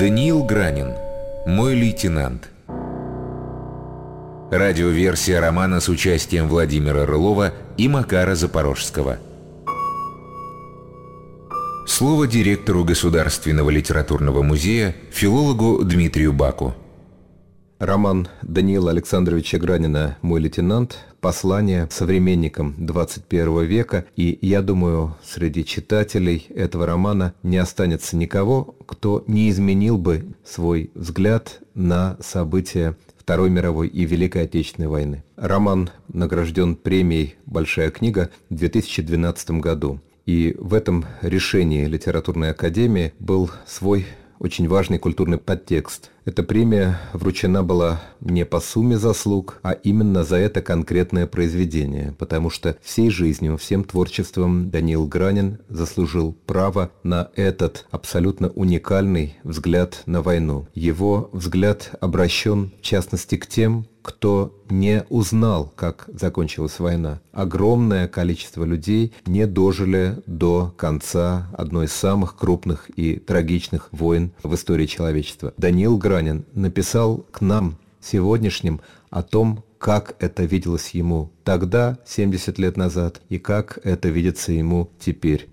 Даниил Гранин «Мой лейтенант» Радиоверсия романа с участием Владимира Рылова и Макара Запорожского. Слово директору Государственного литературного музея, филологу Дмитрию Баку Роман Даниила Александровича Гранина «Мой лейтенант» – послание современникам 21 века, и я думаю, среди читателей этого романа не останется никого, кто не изменил бы свой взгляд на события Второй мировой и Великой Отечественной войны. Роман награжден премией «Большая книга» в 2012 году. И в этом решении Литературной Академии был свой очень важный культурный подтекст. Эта премия вручена была не по сумме заслуг, а именно за это конкретное произведение, потому что всей жизнью, всем творчеством Даниил Гранин заслужил право на этот абсолютно уникальный взгляд на войну. Его взгляд обращен, в частности, к тем, кто не узнал, как закончилась война. Огромное количество людей не дожили до конца одной из самых крупных и трагичных войн в истории человечества. Даниил Гранин написал к нам сегодняшним о том, как это виделось ему тогда, 70 лет назад, и как это видится ему теперь.